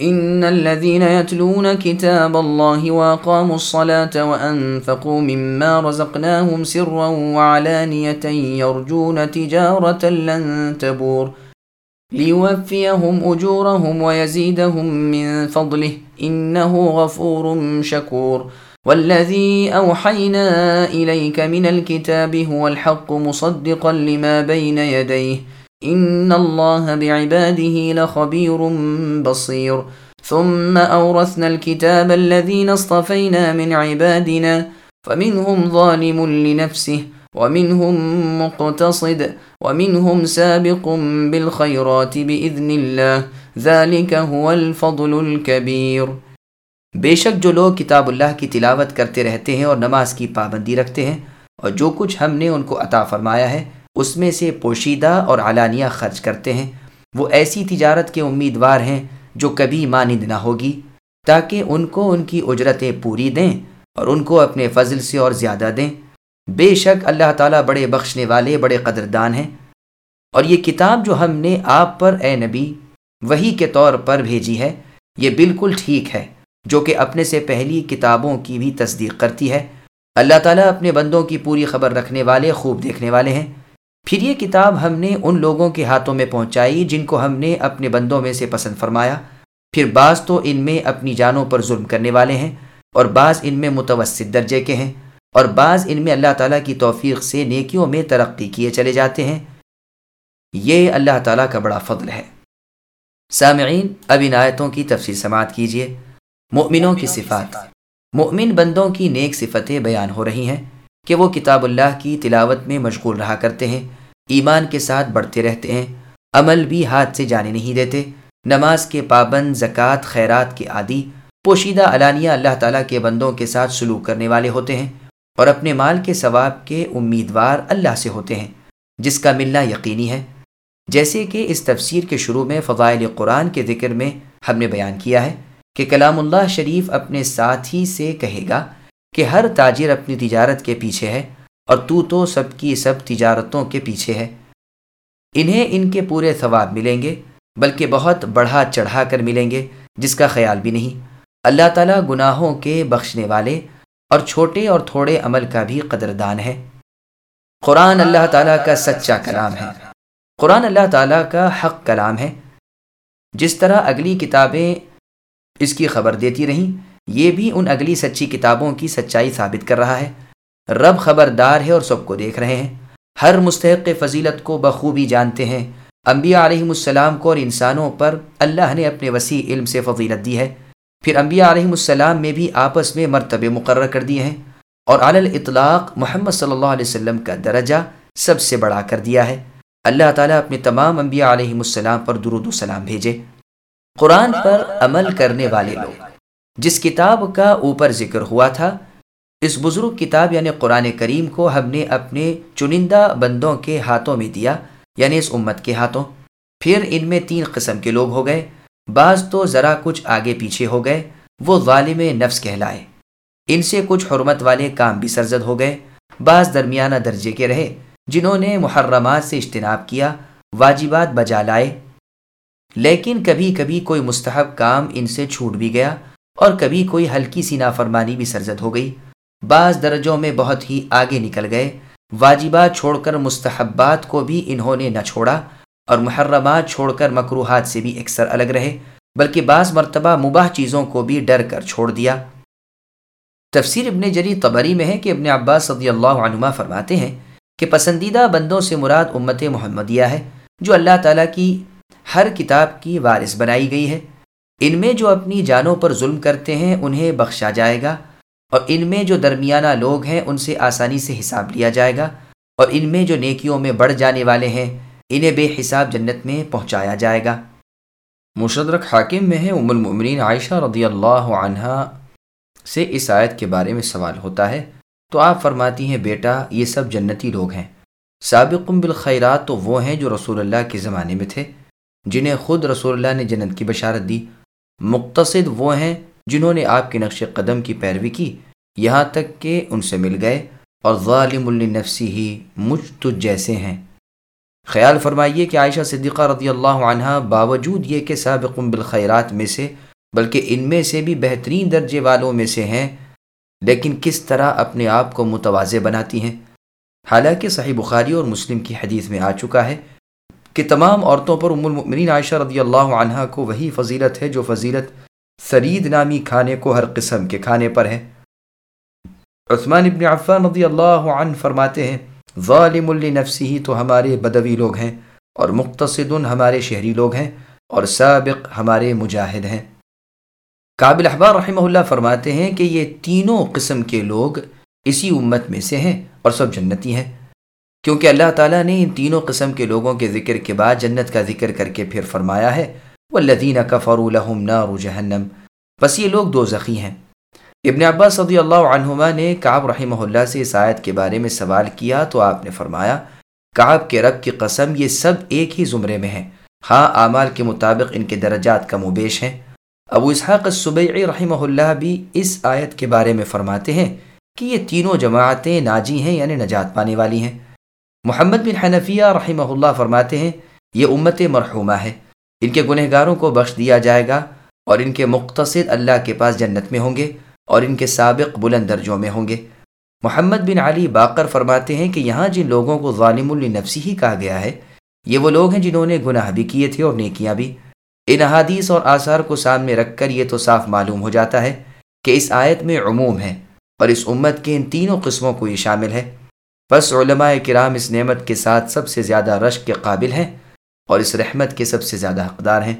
إن الذين يتلون كتاب الله وأقاموا الصلاة وأنفقوا مما رزقناهم سرا وعلانية يرجون تجارة لن تبور. ليوفيهم أجورهم ويزيدهم من فضله. إنه غفور شكور. والذي أوحينا إليك من الكتاب هو الحق مصدقا لما بين يديه. ان اللہ بعباده لخبیر بصیر ثم اورثنا الكتاب الذين اصطفينا من عبادنا. فمنهم ظالم لنفسه، ومنهم مقتصد، ومنهم سابق بالخيرات بإذن الله. ذلك هو الفضل الكبير. بے شک جو لوگ کتاب اللہ کی تلاوت کرتے رہتے ہیں اور نماز کی پابندی رکھتے ہیں، اور جو کچھ ہم نے ان کو عطا فرمایا ہے اس میں سے پوشیدہ اور علانیہ خرچ کرتے ہیں۔ وہ ایسی تجارت کے امیدوار ہیں جو کبھی مانند نہ ہوگی، تاکہ ان کو ان کی اجرتیں پوری دیں اور ان کو اپنے فضل سے اور زیادہ دیں۔ بے شک اللہ تعالیٰ بڑے بخشنے والے، بڑے قدردان ہیں۔ اور یہ کتاب جو ہم نے آپ پر، اے نبی، وہی کے طور پر بھیجی ہے، یہ بالکل ٹھیک ہے، جو کہ اپنے سے پہلی کتابوں کی بھی تصدیق کرتی ہے۔ اللہ تعالیٰ اپنے بندوں کی پوری خبر رکھنے والے، خوب دیکھنے والے ہیں۔ پھر یہ کتاب ہم نے ان لوگوں کے ہاتھوں میں پہنچائی جن کو ہم نے اپنے بندوں میں سے پسند فرمایا۔ پھر بعض تو ان میں اپنی جانوں پر ظلم کرنے والے ہیں اور بعض ان میں متوسط درجے کے ہیں اور بعض ان میں اللہ تعالیٰ کی توفیق سے نیکیوں میں ترقی کیے چلے جاتے ہیں۔ یہ اللہ تعالیٰ کا بڑا فضل ہے۔ سامعین، اب ان آیتوں کی تفصیل سماعت کیجیے۔ مؤمنوں کی صفات۔ مؤمن بندوں کی نیک صفتیں بیان ہو رہی ہیں کہ وہ کتاب اللہ کی تلاوت میں مشغول رہا کرتے ہیں۔ ایمان کے ساتھ بڑھتے رہتے ہیں، عمل بھی ہاتھ سے جانے نہیں دیتے۔ نماز کے پابند، زکوٰۃ، خیرات کے عادی، پوشیدہ علانیہ اللہ تعالیٰ کے بندوں کے ساتھ سلوک کرنے والے ہوتے ہیں اور اپنے مال کے ثواب کے امیدوار اللہ سے ہوتے ہیں، جس کا ملنا یقینی ہے۔ جیسے کہ اس تفسیر کے شروع میں فضائل قرآن کے ذکر میں ہم نے بیان کیا ہے کہ کلام اللہ شریف اپنے ساتھی سے کہے گا کہ ہر تاجر اپنی تجارت کے پیچھے ہے۔ اور تو تو سب کی سب تجارتوں کے پیچھے ہے۔ انہیں ان کے پورے ثواب ملیں گے، بلکہ بہت بڑھا چڑھا کر ملیں گے، جس کا خیال بھی نہیں۔ اللہ تعالیٰ گناہوں کے بخشنے والے اور چھوٹے اور تھوڑے عمل کا بھی قدردان ہے۔ قرآن اللہ تعالیٰ کا سچا کلام ہے۔ قرآن اللہ تعالیٰ کا حق کلام ہے۔ جس طرح اگلی کتابیں اس کی خبر دیتی رہیں، یہ بھی ان اگلی سچی کتابوں کی سچائی ثابت کر رہا ہے۔ رب خبردار ہے اور سب کو دیکھ رہے ہیں۔ ہر مستحق فضیلت کو بخوبی جانتے ہیں۔ انبیاء علیہم السلام کو اور انسانوں پر اللہ نے اپنے وسیع علم سے فضیلت دی ہے۔ پھر انبیاء علیہم السلام میں بھی آپس میں مرتبے مقرر کر دیے ہیں اور علی الاطلاق محمد صلی اللہ علیہ وسلم کا درجہ سب سے بڑا کر دیا ہے۔ اللہ تعالیٰ اپنے تمام انبیاء علیہم السلام پر درود و سلام بھیجے۔ قرآن پر عمل کرنے والے لوگ۔ جس کتاب کا اوپر ذکر ہوا تھا اس بزرگ کتاب یعنی قرآن کریم کو ہم نے اپنے چنندہ بندوں کے ہاتھوں میں دیا یعنی اس امت کے ہاتھوں۔ پھر ان میں تین قسم کے لوگ ہو گئے۔ بعض تو ذرا کچھ آگے پیچھے ہو گئے، وہ ظالم نفس کہلائے۔ ان سے کچھ حرمت والے کام بھی سرزد ہو گئے۔ بعض درمیانہ درجے کے رہے، جنہوں نے محرمات سے اجتناب کیا، واجبات بجا لائے۔ لیکن کبھی کبھی کوئی مستحب کام ان سے چھوٹ بھی گیا اور کبھی کوئی ہلکی سی نافرمانی بھی سرزد ہو گئی۔ بعض درجوں میں بہت ہی آگے نکل گئے۔ واجبات چھوڑ کر مستحبات کو بھی انہوں نے نہ چھوڑا اور محرمات چھوڑ کر مکروحات سے بھی اکثر الگ رہے، بلکہ بعض مرتبہ مباح چیزوں کو بھی ڈر کر چھوڑ دیا۔ تفسیر ابن جری تبری میں ہے کہ ابن عباس صدی اللہ عنما فرماتے ہیں کہ پسندیدہ بندوں سے مراد امت محمدیہ ہے، جو اللہ تعالیٰ کی ہر کتاب کی وارث بنائی گئی ہے۔ ان میں جو اپنی جانوں پر ظلم کرتے ہیں، انہیں بخشا جائے گا۔ اور ان میں جو درمیانہ لوگ ہیں، ان سے آسانی سے حساب لیا جائے گا۔ اور ان میں جو نیکیوں میں بڑھ جانے والے ہیں، انہیں بے حساب جنت میں پہنچایا جائے گا۔ مشدرک حاکم میں ہے ام المؤمنین عائشہ رضی اللہ عنہ سے اس آیت کے بارے میں سوال ہوتا ہے۔ تو آپ فرماتی ہیں، بیٹا، یہ سب جنتی لوگ ہیں۔ سابق بالخیرات تو وہ ہیں جو رسول اللہ کے زمانے میں تھے، جنہیں خود رسول اللہ نے جنت کی بشارت دی۔ مقتصد وہ ہیں جنہوں نے آپ کے نقش قدم کی پیروی کی، یہاں تک کہ ان سے مل گئے اور ظالم النفسی ہی مجھ تجھ جیسے ہیں۔ خیال فرمائیے کہ عائشہ صدیقہ رضی اللہ عنہ باوجود یہ کہ سابق بالخیرات میں سے، بلکہ ان میں سے بھی بہترین درجے والوں میں سے ہیں، لیکن کس طرح اپنے آپ کو متوازے بناتی ہیں؟ حالانکہ صحیح بخاری اور مسلم کی حدیث میں آ چکا ہے کہ تمام عورتوں پر ام المؤمنین عائشہ رضی اللہ عنہ کو وہی فضیلت ہے جو فضیلت سرید نامی کھانے کو ہر قسم کے کھانے پر ہے عثمان ابن عفان رضی اللہ عنہ فرماتے ہیں، ظالم النفسی ہی تو ہمارے بدوی لوگ ہیں اور مختصد ہمارے شہری لوگ ہیں اور سابق ہمارے مجاہد ہیں۔ قابل احبار رحمہ اللہ فرماتے ہیں کہ یہ تینوں قسم کے لوگ اسی امت میں سے ہیں اور سب جنتی ہیں۔ کیونکہ اللہ تعالیٰ نے ان تینوں قسم کے لوگوں کے ذکر کے بعد جنت کا ذکر کر کے پھر فرمایا ہے وہ لدینہ کفر نار جہنم۔ بس یہ لوگ دو زخی ہیں۔ ابن عباس صدی اللہ عنہما نے کعب رحمہ اللہ سے اس آیت کے بارے میں سوال کیا تو آپ نے فرمایا، کعب کے رب کی قسم، یہ سب ایک ہی زمرے میں ہیں۔ ہاں اعمال کے مطابق ان کے درجات کم و بیش ہیں۔ ابو اسحاق الصبیعی رحمہ اللہ بھی اس آیت کے بارے میں فرماتے ہیں کہ یہ تینوں جماعتیں ناجی ہیں یعنی نجات پانے والی ہیں۔ محمد بن حنفیہ رحمہ اللہ فرماتے ہیں، یہ امت مرحومہ ہے۔ ان کے گنہ گاروں کو بخش دیا جائے گا اور ان کے مختصر اللہ کے پاس جنت میں ہوں گے اور ان کے سابق بلند درجوں میں ہوں گے۔ محمد بن علی باقر فرماتے ہیں کہ یہاں جن لوگوں کو ظالم النفسی ہی کہا گیا ہے، یہ وہ لوگ ہیں جنہوں نے گناہ بھی کیے تھے اور نیکیاں بھی۔ ان احادیث اور آثار کو سامنے رکھ کر یہ تو صاف معلوم ہو جاتا ہے کہ اس آیت میں عموم ہے اور اس امت کے ان تینوں قسموں کو یہ شامل ہے۔ بس علماء کرام اس نعمت کے ساتھ سب سے زیادہ رشک کے قابل ہیں۔ اور اس رحمت کے سب سے زیادہ حقدار ہیں۔